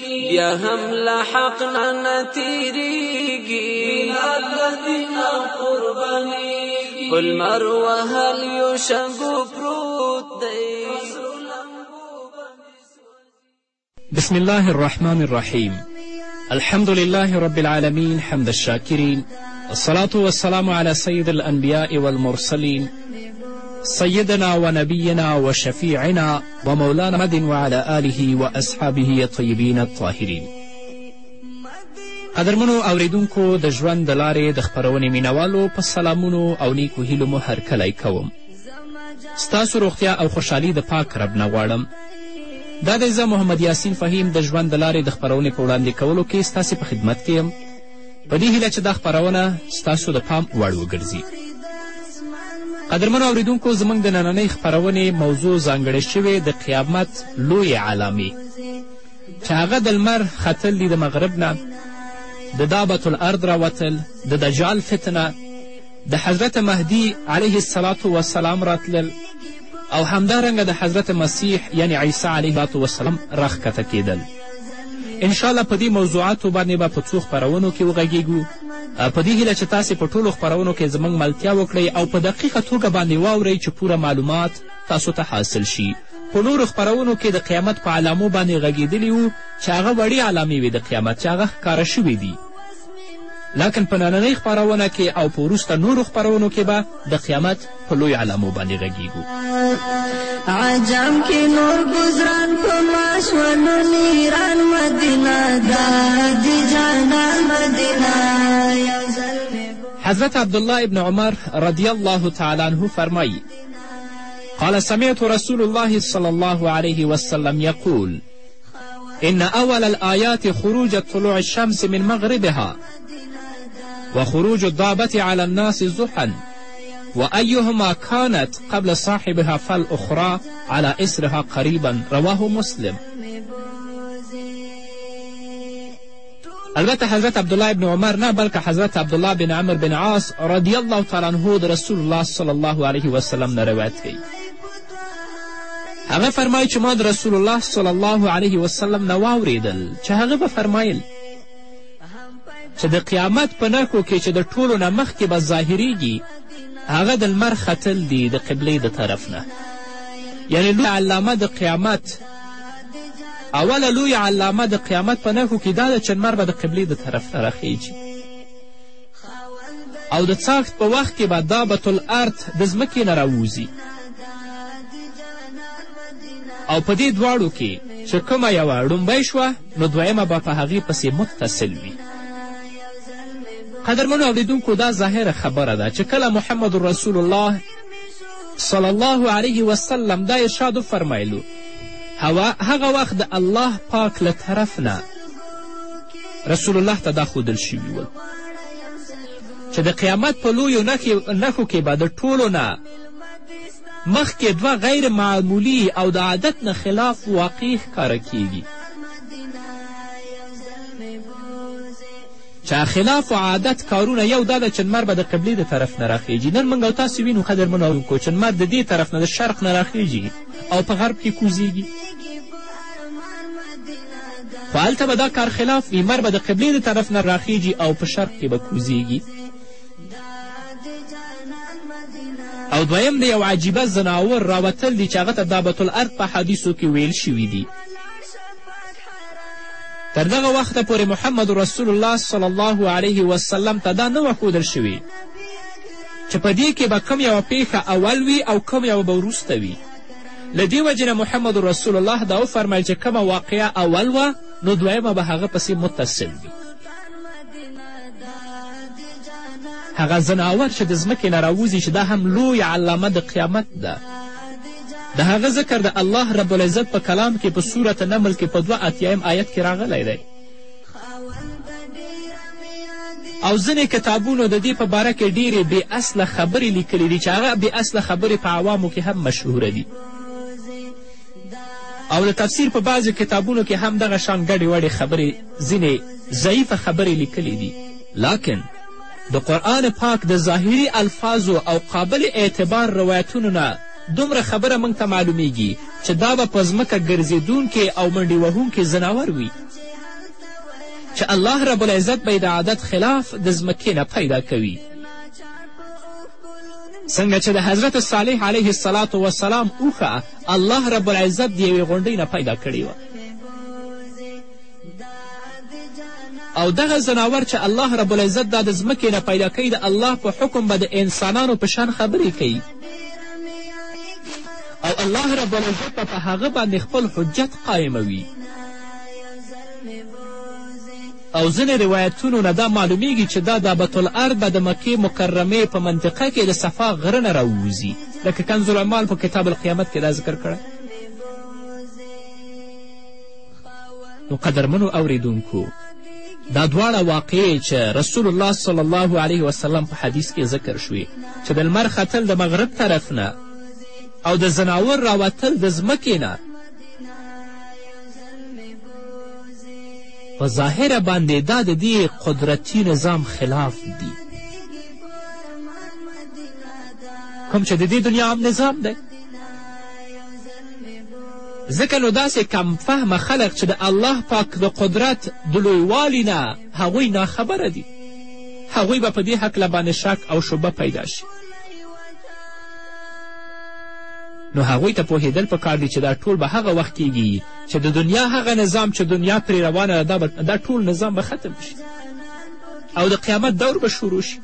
بیا هم لا حق نه نتیریږي بلال لدین قربانیږي قل مر وهل یو شګو پروت دی بسم الله الرحمن الرحیم الحمد لله رب العالمين حمد الشاكرين الصلاة والسلام على سيد الأنبياء والمرسلين سيدنا ونبينا وشفيعنا ومولانا محمد وعلى آله واصحابه الطيبين الطاهرين قدرمنو اوریدونکو د ژوند د لارې د خپرونې مینوالو په سلامونو او نیکو هیلو مو هرکلی کوم ستاسو روغتیا او خوشحالي د پاک رب نه غواړم دا دی زه محمد یاسین فهیم د ژوند د لارې د خپرونې په وړاندې کولو کې ستاسې په خدمت کې یم په دې هیله چې دا خپرونه ستاسو د پام وړ وګرځي قدرمنو اوریدونکو زموږ د نننۍ خپرونې موضوع ځانګړې شوې د قیامت لویې علامې چې هغه د لمر ختل دي د مغرب نه د دابت الارض راوتل د دجال فتنه د حضرت مهدی علیه السلام وسلام راتلل او همدارنګه د حضرت مسیح یعنی عیسی علیه السلام راښکته کیدل انشاالله په دې موضوعاتو باندې به په څو خپرونو کې وغږیږو په دې هیله چې تاسې په ټولو خپرونو کې زموږ ملتیا وکړئ او په دقیقه توګه باندې واورئ چې پوره معلومات تاسو ته حاصل شي په نورو خپرونو کې د قیامت په علامو باندې غږېدلي وو چې هغه وړې علامې وې د قیامت چې هغه ښکاره شوې دي لکن په نننۍ خپرونه کې او په وروسته نورو خپرونو کې به د قیامت په لوی علامو باندې غږیږو عجم کې نور گزران په ماشولو نیران مدینه دا دی جانا مدینه حضرت عبدالله ابن عمر رضی الله تعالی عنه فرمایی قال سمعت رسول الله صلى الله عليه وسلم يقول إن أول الآيات خروج طلوع الشمس من مغربها وخروج الضابة على الناس زحا وأيهما كانت قبل صاحبها فالأخرى على إسرها قريبا رواه مسلم البته حضرت عبدالله ابن عمر نه بلکه حضرت عبدالله بن عمر بن عاص رضی الله تعالی عنه د رسول الله صلی الله علیه وسلم نه روایت کوي هغه فرمایي چې ما د رسول الله صلی الله علیه وسلم نه واوریدل چې هغه به فرمایل چې د قیامت په نښو کې چې د ټولو نه مخکې به ظاهریږي هغه د لمر ختل دي د قبلې د طرف نه یعنې لوی علامه د قیامت اوله لوی علامه د قیامت په نښو کې دا ده چې لمر به د قبلې د طرف نه راخیږي او د څاښت په وخت کې به دابت الارض د ځمکې نه راووځي او په دې دواړو کې چې کومه یوه ړومبی شوه نو دویمه به په هغې پسې متصل وي قدرمنو اوریدونکو دا ظاهره خبره ده چې کله محمد رسول الله صلی الله علیه وسلم دا ارشاد وفرمایلو هغه وخت د الله پاک له طرف نه رسول الله ته دا ښودل شوي ول چې د قیامت په لویو نښو کې به د ټولو نه مخکې دوه غیر معمولي او د عادت نه خلاف واقعې ښکاره کیږي چا خلاف عادت کارونه یو دا ده چې لمر به د قبلې د طرف نه راخیږي نن موږ او تاسو وینو قدرمنو اورونکو چې لمر د دې طرف نه د شرق نه راخیږي او په غرب کې کوزیږي خو هلته به دا کار خلاف وي لمر به د قبلې د طرف نه راخیږي او په شرق کې به کوزیږي او دویم د یو عجیبه ځناور راوتل دي چې هغه ته دابت الارض په حدیثو کې ویل شوي دي تر دغه وخته پورې محمد رسول الله صلی الله علیه وسلم ته دا نه وه ښودل شوې چې په دې کې به کوم یوه پیښه اول وي او کوم یوه به وروسته وي له دې وجې نه محمد رسول الله دا وفرمیل چې کومه واقعه اول وه نو دویمه به هغه پسې متصل وي هغه ځناور چې د ځمکې نه راوځي چې دا هم لوی علامه د قیامت ده د هغه ذکر د الله رب العزت په کلام کې په صورت نمل کې په دوه اتیایم آیت کې راغلی دی او ځینې کتابونو د دې په باره کې ډېرې بې اصله خبرې لیکلې دي چې هغه بې اصله خبرې په عوامو کې هم مشهوره دي او د تفسیر په بعضې کتابونو کې هم دغه شان ګډې وډې خبرې ځینې ضعیفه خبرې لیکلې دي لاکن د قرآن پاک د ظاهري الفاظو او قابل اعتبار روایتونو نه دومره خبره موږ ته معلومیږي چې دا به په ځمکه ګرځېدونکي او منډې وهونکي ځناور وي چې الله رب العزت به د عادت خلاف د ځمکې نه پیدا کوي څنګه چې د حضرت صالح علیه السلام وسلام اوښه الله رب العزت د یوې غونډۍ نه پیدا کړې وه او دغه ځناور چې الله رب العزت دا د ځمکې نه پیدا کوي د الله په حکم به د انسانانو په شان خبرې کوي او الله رب العزت به په هغه باندې خپل حجت قایموي او ځینې روایتونو نه دا معلومیږي چې دا دابت الارض به د مکې مکرمې په منطقه کې د صفا غره نه راووځي لکه کنز العمال په کتاب القیامت کې دا ذکر کړی نو قدرمنو اوریدونکو دا دواړه واقعې چې رسول الله صلی الله علیه وسلم په حدیث کې ذکر شوې چې د لمر ختل د مغرب طرف نه او د ځناور راوتل د ځمکې نه په ظاهره باندې دا د دې قدرتي نظام خلاف دي کوم چې د دې دنیا هم نظام دی ځکه نو داسې کم فهمه خلق چې د الله پاک د قدرت د لویوالي نه هغوی ناخبره دي هغوی به په دې هکله باندې شک او شبه پیدا شي نو هغوی ته پوهېدل په کار دي چې دا ټول به هغه وخت کیږي چې د دنیا هغه نظام چې دنیا پرې روانه ده دا ټول نظام به ختم شي او د قیامت دور به شروع شي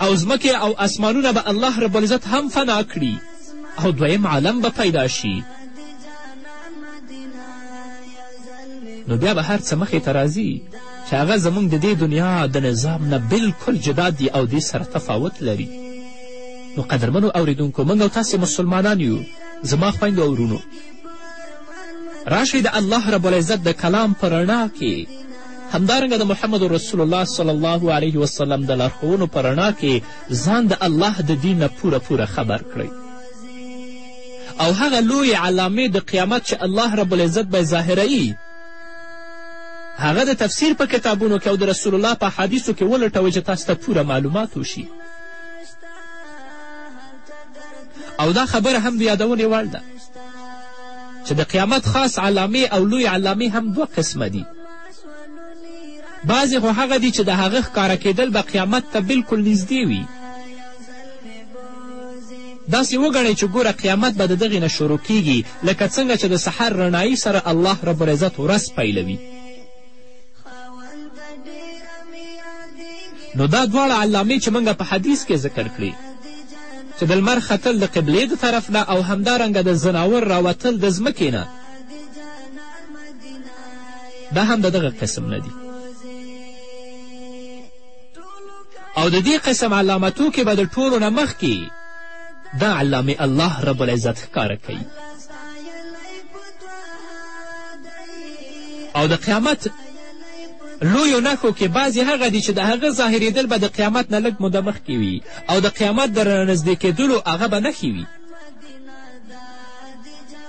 او ځمکې او اسمانونه به الله رب العزت هم فنا کړي او دویم عالم به پیدا شي نو بیا به هر څه مخې ته راځي چې هغه زموږ د دې دنیا د نظام نه بلکل جدا دي او دې سره تفاوت لري نو قدرمنو اوریدونکو موږ او تاسې مسلمانان یو زما خویندو او ورونو راشئ د الله رب العزت د کلام په رڼا کې همدارنګه د محمد رسول الله صلی الله علیه وسلم د لارښوونو په رڼا کې ځان د الله د دین نه پوره پوره خبر کړئ او هغه لوی علامې د قیامت چې الله رب العزت به ظاهروي هغه د تفسیر په کتابونو کې او د رسول الله په حدیثو کې ولټوئ چې تاسو ته پوره معلومات وشي او دا خبره هم د یادونې وړ ده چې د قیامت خاص علامې او لوی علامې هم دوه قسمه دي بعضې خو هغه دي چې د هغه ښکاره کېدل به قیامت ته بلکل نږدې وي داسې وګڼئ چې ګوره قیامت به د دغې نه شروع کیږي لکه څنګه چې د سحر رڼایي سره الله رب العزت ورځ پیلوي نو دا دواړه علامې چې موږ په حدیث کې ذکر کړي چې د لمر ختل د قبلې د طرف نه او همدارنګه د ځناور راوتل د ځمکې نه دا هم د دغه قسم نه دي او د دې قسم علامتو کې به د ټولو نه مخکې دا علامې الله رب العزت ښکاره کوي او د قیامت لویو نښو کې بعضې هغه دي چې د هغه ظاهرېدل به د قیامت نه لږ موده مخکې وي او د قیامت د رانږدې کېدلو هغه به نښې وي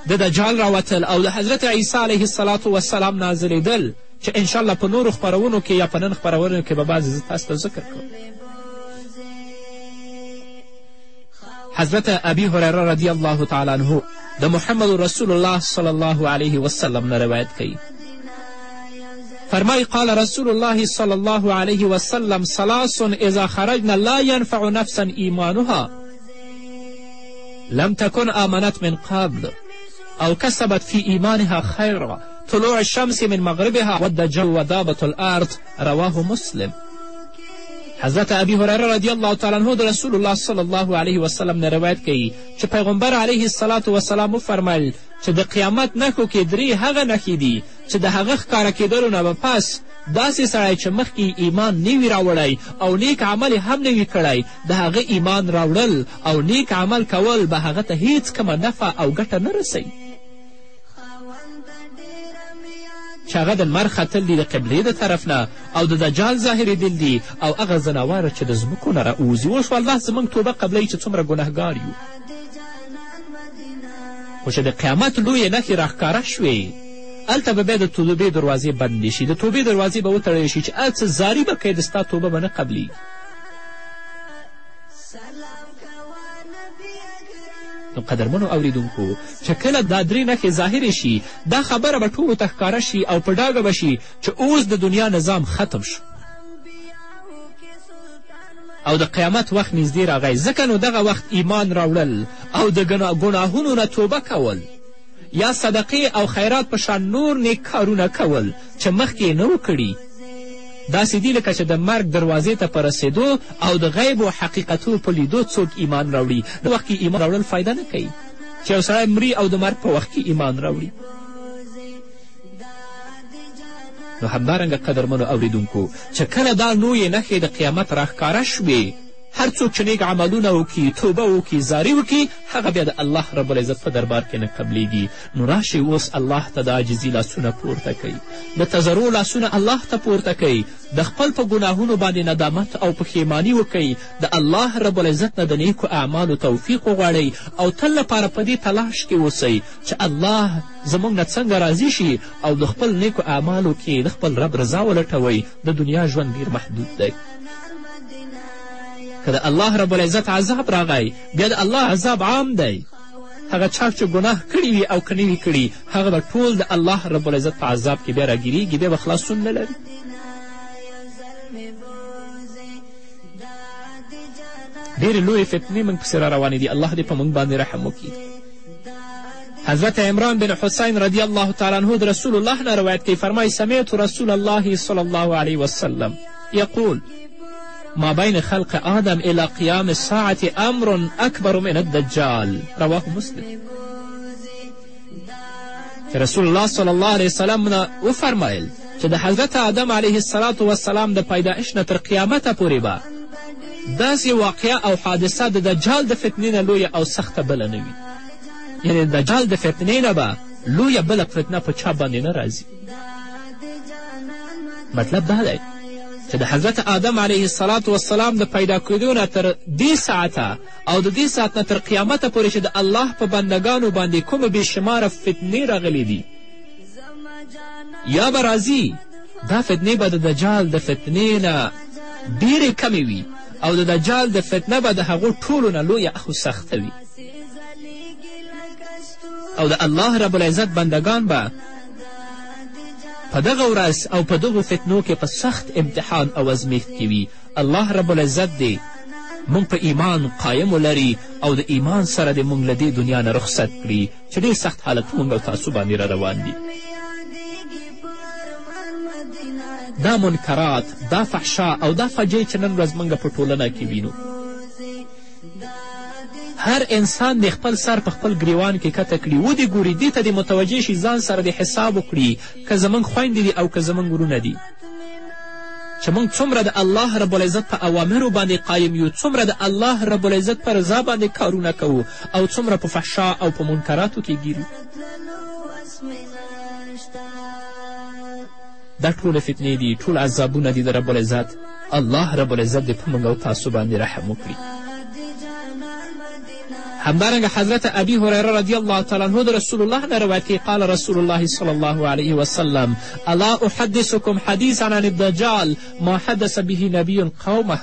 د دجال راوتل او د حضرت عیسی علیه السلام وسلام نازلېدل چې انشاءالله په نورو خپرونو کې یا په نن خپرونو کې به بعضې زه تاسو ته ذکر کړم حضرت ابي هريره رضی الله تعالی عنه د محمد رسول الله صلی الله علیه وسلم نه روایت کوي فرمائی قال رسول الله صلی الله علیه وسلم ثلاث اذا خرجنا لا ينفع نفسا ایمانها لم تكن آمنت من قبل او کسبت فی ایمانها خیرا طلوع الشمس من مغربها والدجل ودابة الارض رواه مسلم حضرت ابی هریره رضی الله تعالی عنه د رسول الله صلی الله علیه وسلم نه روایت کوي چې پیغمبر علیه الصلاة وسلام وفرمیل چې د قیامت نښو کې درې هغه نښې دي چې د هغه ښکاره کېدلو نه به پس داسې سړی چې مخکې ایمان نه وي راوړی او نیک عمل یې هم نه وي کړی د هغه ایمان راوړل او نیک عمل کول به هغه ته هیڅ کومه نفع او ګټه نه رسوي چې هغه د لمر ختل دي د قبلې د طرف نه او د دجال ظاهرېدل دي او هغه ځناواره چې د ځمکو نه راووځي اوس والله زموږ توبه قبلوي چې څومره ګنهګار یو خو چې د قیامت لویې نښې راښکاره شوې هلته به بیا د توبې دروازې بندې شي د توبې دروازې به وتړل شي چې هر څه زاري به کوې د ستا توبه به نه قبلیږي نو قدرمنو اوریدونکو چې کله دا درې نښې ظاهرې شي دا خبره به ټولو ته ښکاره شي او په ډاګه به شي چې اوس د دنیا نظام ختم شو او د قیامت وخت نږدې راغی ځکه نو دغه وخت ایمان راوړل او د ګناهونو نه توبه کول یا صدقې او خیرات په شان نور نیک کارونه کول چې مخکې یې نه کړي داسې دي لکه چې د مرګ دروازې ته په رسېدو او د غیب و حقیقتو په لیدو څوک ایمان راوړي د وخت کې ایمان راوړل فایده نه کوي چې یو سړی مري او د مرګ په وخت کې ایمان راوړي نو همدارنګه قدرمنو اوریدونکو چې کله دا لویې نښې د قیامت راښکاره شوې هر څوک چې نیک عملونه وکړي توبه وکړي زاري وکړي هغه بیا د الله رب العزت په دربار کې نه قبلیږي نو راشئ اوس الله ته د عاجزي لاسونه پورته کوي د تضرع لاسونه الله ته پورته کوي د خپل په ګناهونو باندې ندامت او پښیمانی وکړئ د الله رب العزت نه د نیکو اعمالو توفیق وغواړئ او تل لپاره په دې تلاش کې اوسئ چې الله زموږ نه څنګه راضي شي او د خپل نیکو اعمالو کې د خپل رب رضا ولټوئ د دنیا ژوند ډیر محدود دی که د الله رب العزت عذاب راغی بیا د الله عذاب عام دی هغه چا چې ګناه کړي وي او که نه وي کړي هغه به ټول د الله رب العزت په عذاب کې بیا راګیریږي بیا به خلاصون نه لري ډېرې لویې فتنې موږ پسې را روانې دي الله دې په موږ باندې رحم وکړي حضرت عمران بن حسین رضی الله تعالی عنه د رسول الله نه روایت کوي فرمایي سمعت رسول الله صلی الله علیه وسلم یقول ما بین خلق آدم الى قیام الساعة امر اکبر من الدجال رواه مسلم چې رسول الله صلی الله علیه وسلم نه وفرمایل چې د حضرت آدم علیه السلام وسلام د پیدایش نه تر قیامته پورې به داسې واقعه او حادثه د دجال د فتنې نه لویه او سخته بله نه وي یعنې د دجال د فتنې نه به لویه بله فتنه په چا باندې نه راځي مطلب دا دی چې د حضرت آدم علیه السلام وسلام د پیدا کېدو نه تر دې ساعته او د دې ساعت نه تر قیامته پورې چې د الله په بندګانو باندې کومې بېشماره فتنې راغلې دي یا به راځي دا فتنې به د دجال د فتنې نه ډېرې کمې وي او د دجال د فتنه به د هغو ټولو نه لویه او سخته وي او د الله رب العزت بندګان به په دغه ورځ او په دغو فتنو کې په سخت امتحان او ازمیښت کې وي الله رب العزت دې موږ په ایمان قایم ولري او د ایمان سره دې موږ له دې دنیا نه رخصت کړي چې ډېر سخت حالت موږ او تاسو باندې را روان دي دا منکرات دا فحشا او دا فجې چې نن ورځ موږ په ټولنه کې وینو هر انسان دې خپل سر په خپل ګریوان کې کته کړي ودې ګوري دې ته دې متوجه شي ځان سره دې حساب وکړي که زموږ خویندې دي او که زموږ ورونه دي چې موږ څومره د الله رب العزت په اوامرو باندې قایم یو څومره د الله رب العزت په رضا باندې کارونه کوو او څومره په فحشا او په منکراتو کې ګیرو دا ټولې فتنې دي ټول عذابونه دي د رب العزت الله رب العزت دې په موږ او تاسو باندې رحم وکړي همدارنګه حضرت ابي هريره رضی الله تعالی عنه د رسول الله نه روایت کوي قال رسول الله صلی الله علیه وسلم الا احدثکم حدیثا عن الدجال ما حدث به نبی قومه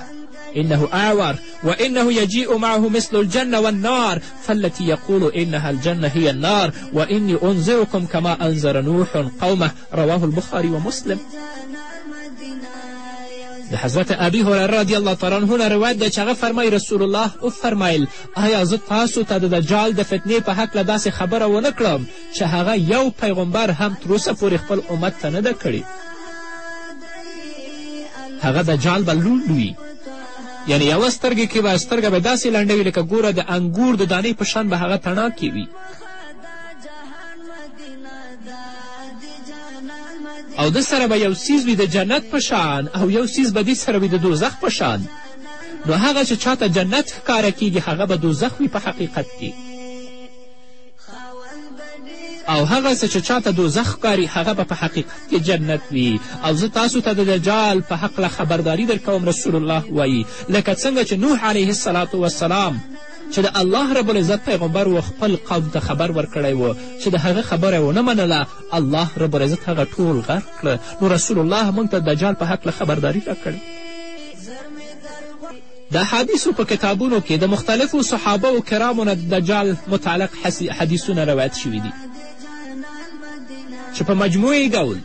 إنه أعور وإنه يجيء معه مثل الجنة والنار فالتي يقول إنها الجنة هي النار وإني أنذركم كما أنذر نوح قومه رواه البخاري ومسلم د حضرت ابي هرره رضی الله تعالی عنه نه روایت دی چې هغه فرمایي رسول الله وفرمایل آیا زه تاسو ته د دجال د فتنې په هکله داسې خبره ونه کړم چې هغه یو پیغمبر هم تر اوسه پورې خپل امت ته نه ده کړې هغه دجال به لوند وي یعنې یوه سترګې کې به سترګه به داسې لنډه وي لکه ګوره د انګور د دانې په شان به هغه تڼاکې وي او ده سره به یو څیز وي د جنت په شان او یو څیز به دې سره وي د دوزخ په شان نو هغه چې چاته جنت ښکاره کیږي هغه به دوزخ وي په حقیقت کې او هغه څه چې چاته دوزخ ښکاري هغه به په حقیقت کې جنت وي او زه تاسو ته د دجال په هکله خبرداری درکوم رسول الله وایي لکه څنګه چې نوح علیه السلام چې د الله رب العزت پیغمبر و خپل قوم ته خبر ورکړی و چې د هغه خبره یې ونه منله الله رب العزت هغه ټول غرق کړه نو رسول الله موږ ته دجال په هکله خبرداری راکړ د حدیثو په کتابونو کې د مختلفو صحابه و کرامو نه د دجال متعلق حدیثونه روایت شوي دي چې په مجموعي ډول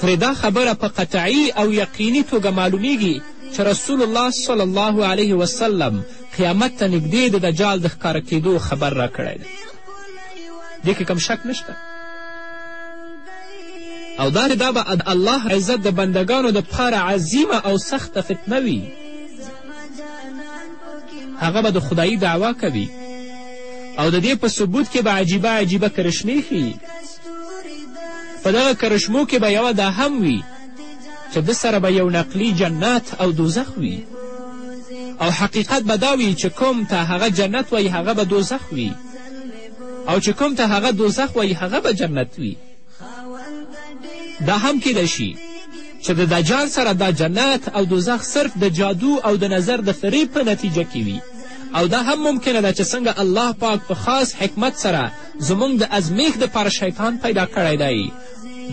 ترې دا خبره په قطعي او یقیني توګه معلومیږي چې رسول الله صلی الله علیه وسلم قیامت ته نږدې د دجال د ښکاره کېدو خبر راکړی دی دې کې کم شک نشته او دا دا به د الله عزت د بندګانو د پاره عظیمه او سخته فتنه وي هغه به د خدایي دعوا کوي او د دې په ثبوت کې به عجیبه عجیبه کرشمې ښیي په دغه کرشمو کې به یوه دا هم وي چې ده سره به یو نقلي جنت او دوزخ وي او حقیقت به دا وي چې کوم ته هغه جنت وایي هغه به دوزخ وي او چې کوم ته هغه دوزخ وایي هغه به جنت وي دا هم کیدای شي چې د دجال سره دا جنت او دوزخ صرف د جادو او د نظر د فریب په نتیجه کې وي او دا هم ممکنه ده چې څنګه الله پاک په خاص حکمت سره زموږ د ازمیښت دپاره شیطان پیدا کړی دی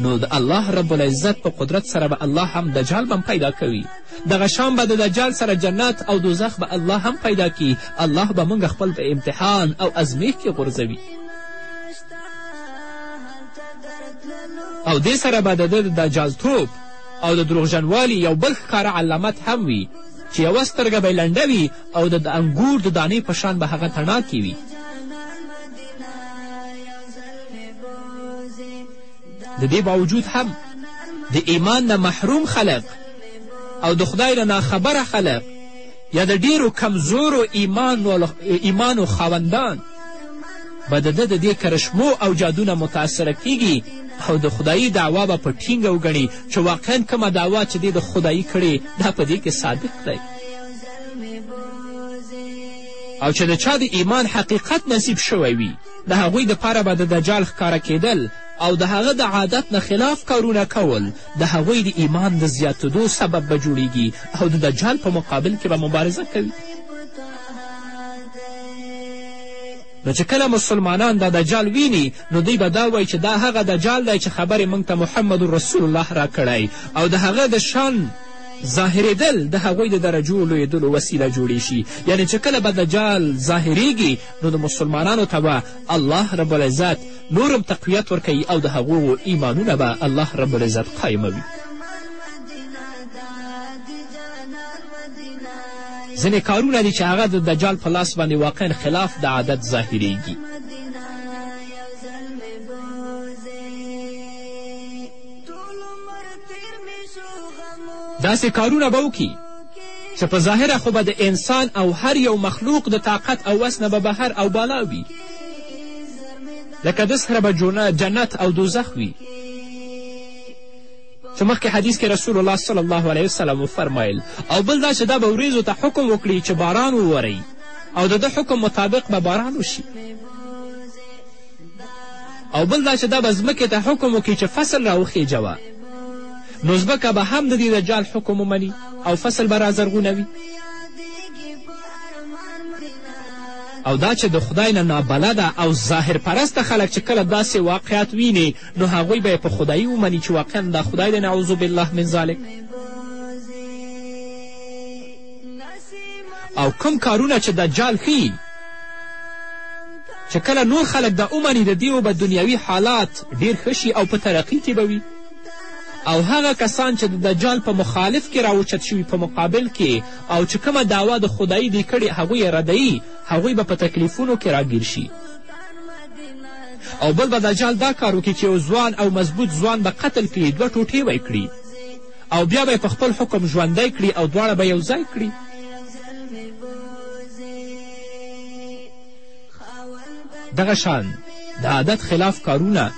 نو د الله رب العزت په قدرت سره به الله هم دجال بم پیدا کوي دغه شان به د دجال سره جنت او دوزخ به الله هم پیدا کړي الله به موږ خپل په امتحان او ازمیښت کې غورځوي او دې سره به د ده د دجالتوب او د دروغجنوالي یو بل ښکاره علامت هم وي چې یوه سترګه به لنډه وي او د انګور د دانې په شان به هغه تڼاکې وي د دې باوجود هم د ایمان نه محروم خلق او د خدای نه ناخبره خلق یا د ډیرو کمزورو ایمانو خاوندان به د ده د دې کرشمو او جادونه متاثره کیږي او د خدایي دعوا به په ټینګه وګڼي چې واقعا کومه دعوا چې دې د خدایي کړې دا په دې کې صادق دی او چې د چا د ایمان حقیقت نصیب شوی وي د هغوی دپاره به د دجال ښکاره کېدل او د هغه د عادت نه خلاف کارونه کول د هغوی د ایمان د زیاتېدو سبب به جوړیږي او د دجال په مقابل کې به مبارزه کوي نو چې کله مسلمانان دا دجال ویني نو دوی به دا وایي چې دا هغه دجال دی چې خبرې موږ ته محمد رسول الله راکړی او د هغه د شان ظاهرېدل د هغوی د درجو لویېدلو وسیله جوړې شي یعنې چې کله به دجال ظاهریږي نو د مسلمانانو ته به الله رب العزت نور هم تقویت ورکوي او د هغو ایمانونه به الله رب العزت قایموي ځینې کارونه دي چې هغه د دجال په لاس باندې واقعا خلاف د عادت ظاهریږي داسې کارونه به وکړي چې په ظاهره خو به د انسان او هر یو مخلوق د طاقت او وس نه به بهر او بالا وي لکه ده سره به جنت او دوزخ وي چې مخکې حدیث کې رسول الله صلی الله علیه وسلم وفرمایل او بل دا چې دا به وریځو ته حکم وکړي چې باران وورئ او د ده حکم مطابق به باران وشي او بل دا چې دا به ځمکې ته حکم وکړي چې فصل راوخیجوه نو ځمکه به هم د دې دجال حکم ومني او فصل به رازرغونه وي او دا چې د خدای نه نابلده او ظاهر پرسته خلک چې کله داسې واقعات ویني نو هغوی به یې په خدایي ومني چې واقعا دا خدای دی نعوذ بالله من ذلک او کم کارونه چې دجال ښیي چې کله نور خلک دا ومني د دیو به دنیوي حالات ډیر ښه شي او په ترقي کې به وي او هغه کسان چې د دجال په مخالف کې راوچت شوي په مقابل کې او چې کومه دعوا د خدایي دی کړې هغوی یې ردوي هغوی به په تکلیفونو کې راګیر شي او بل به دجال دا کار وکړي چې یو ځوان او مضبوط ځوان به قتل کړي دوه ټوټې به کړي او بیا به په خپل حکم ژوندی کړي او دواړه به یو ځای کړي دغه شان د عادت خلاف کارونه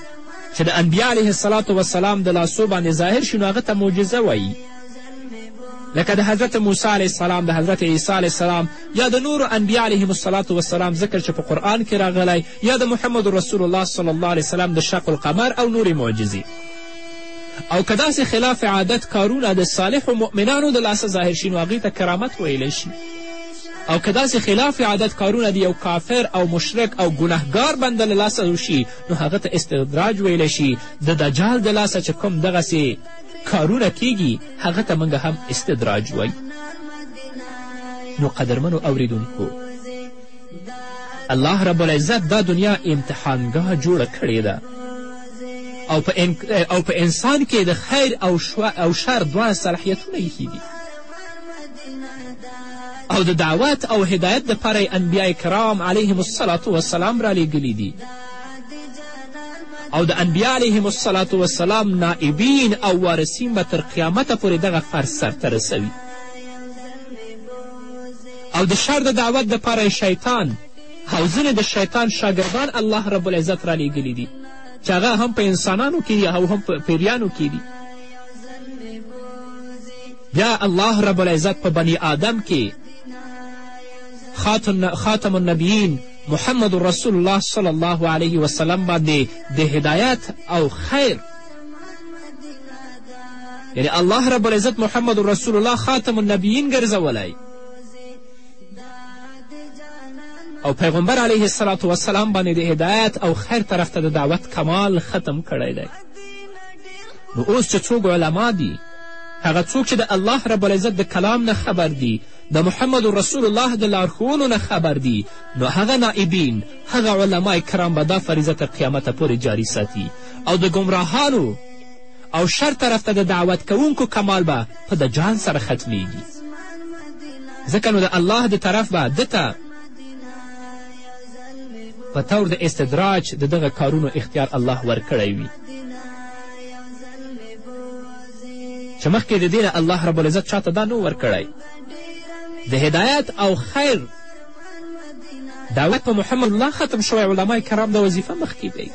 چې د انبیا علیه السلام وسلام د لاسو باندې ظاهر شي نو هغه ته معجزه وایي لکه د حضرت موسی علیه السلام د حضرت عیسی علیه السلام یا د نورو انبیا علیهم الصلاة وسلام ذکر چې په قرآن کې راغلی یا د محمد رسول الله صلی الله علیه وسلم د شق القمر او نورې معجزې او که داسې خلاف عادت کارونه د صالحو مؤمنانو د لاسه ظاهر شي نو هغوی ته کرامت ویلی شي او که داسې خلاف عادت کارونه د یو کافر او مشرک او ګنهګار بنده له لاسه وشي نو هغه ته استدراج ویلی شي د دجال د لاسه چې کوم دغسې کارونه کیږي هغه ته موږ هم استدراج وایي نو قدرمنو اوریدونکو الله رب العزت دا دنیا امتحانګاه جوړه کړې ده او په, ان... او په انسان کې د خیر او, شو... او شر دواړه صلاحیتونه ایښي دي او د دعوت او هدایت دپاره یې انبیا کرام علیهم الصلاة وسلام رالیږلي دي او د انبیا علیهم الصلاة وسلام نائبین او وارثین به تر قیامته پورې دغه فرض سرته رسوي او د شر د دعوت دپاره یې شیطان او ځینې د شیطان شاګردان الله رب العزت رالیږلي دي چې هغه هم په انسانانو کې دي او هم په پیریانو کې دي بیا الله رب العزت په بني آدم کې خاتم النبیین محمد رسول الله صلی الله علیه وسلم باندې د هدایت او خیر یعنی الله رب العزت محمد رسول الله خاتم النبیین ګرځولی او پیغمبر علیه السلام باندې د هدایت او خیر طرف ته د دعوت کمال ختم کړی دی نو اوس چې څوک علما دي هغه څوک چې د الله رب العزت د کلام نه خبر دي د محمد رسول الله د لارښوونو نه خبر دي نو هغه نائبین هغه علما کرام به دا فریضه تر قیامته پورې جاري ساتي او د ګمراهانو او شر طرف ته د دعوت کوونکو کمال به په دجال سره ختمیږي ځکه نو د الله د طرف به ده ته په طور د استدراج د دغه کارونو اختیار الله ورکړی وي چې مخکې د دې نه الله رب العزت چاته دا نه ورکړی د هدایت او خیر دعوت په محمد الله ختم شوی علما کرام د وظیفه مخکې دی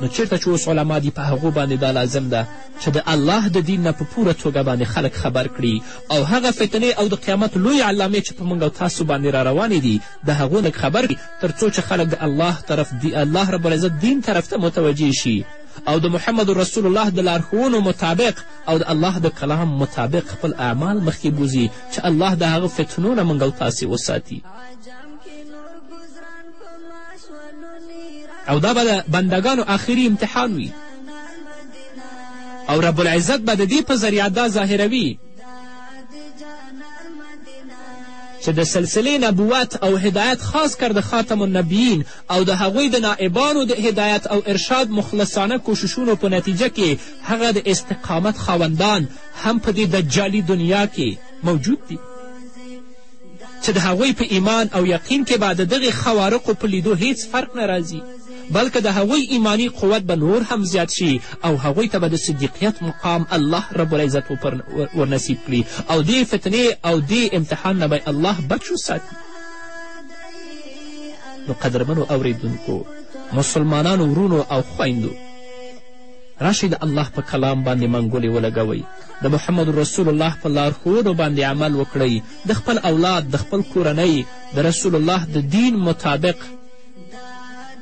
نو چیرته چې اوس علما دي په هغو باندې دا لازم ده چې د الله د دین نه په پوره توګه باندې خلک خبر کړي او هغه فتنې او د قیامت لویې علامې چې په موږ او تاسو باندې را روانې دي د هغو نه خبر کړي تر څو چې خلک د الله طرف دی الله رب العزت دین طرف ته متوجه شي او د محمد رسول الله د لارښوونو مطابق او د الله د کلام مطابق خپل اعمال مخکې بوځي چې الله د هغه فتنو نه موږ او تاسې وساتي او دا به د بندګانو آخري امتحان وي او رب العزت به د دې په ذریعه دا ظاهروي چې د سلسلې نبوت او هدایت خاص کر د خاتم النبیین او د هغوی د نائبانو د هدایت او ارشاد مخلصانه کوششونو په نتیجه کې هغه د استقامت خاوندان هم په دې دجالي دنیا کې موجود دي چې د هغوی په ایمان او یقین کې به د دغې خوارقو په لیدو هیڅ فرق نه راځي بلکه د هغوی ایماني قوت به نور هم زیات شي او هغوی ته به د صدیقیت مقام الله رب العزت ورنصیب کړي او دې فتنې او دې امتحان نه به الله بچ وساتي نو قدرمنو اورېدونکو مسلمانانو ورونو او خویندو راشئ د الله په کلام باندې منګولې ولګوئ د محمد رسول الله په لارښوونو باندې عمل وکړئ د خپل اولاد د خپل کورنۍ د رسول الله د دین مطابق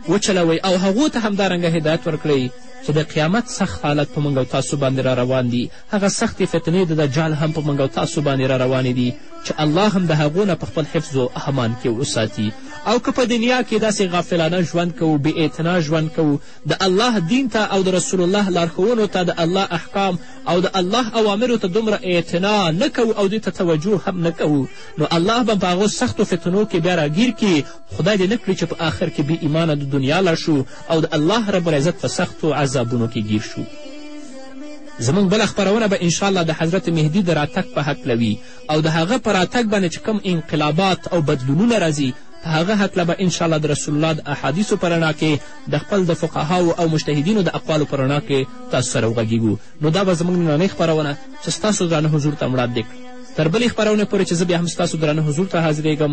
وچلوئ او هغو ته همدارنګه هدایت ورکړئ چې د قیامت سخت حالت په موږ او تاسو باندې را روان دي هغه سختې فتنې د دجال هم په موږ او تاسو باندې را روانې دي چې الله هم د هغو نه په خپل حفظ و امان کې وساتي او که په دنیا کې داسې غافلانه ژوند کوو بې اعتنا ژوند کوو د الله دین ته او د رسول الله لارښوونو ته د الله احکام او د الله اوامرو ته دومره اعتنا نه کوو او دوی ته توجه هم نه کوو نو الله به په هغو سختو فتنو کې بیا راګیر کړي خدای دې نه کړي چې په آخر کې بې ایمانه د دنیا لاړ شو او د الله رب العزت په سختو عذابونو کې ګیر شو زموږ بله خپرونه به انشاءالله د حضرت مهدي د راتګ په هکله وي او د هغه په راتګ باندې چې کوم انقلابات او بدلونونه راځي په هغه هکله به انشاءالله د رسول الله د احادیثو په رڼا کې د خپل د فقهاو او مجتهدینو د اقوالو په رڼا کې تاسو سره وغږیږو نو دا به زموږ نننۍ خپرونه چې ستاسو درانه حضور ته وړاندې کړو تر بلې خپرونې پورې چې زه بیا هم ستاسو درانه حضور ته حاضرېږم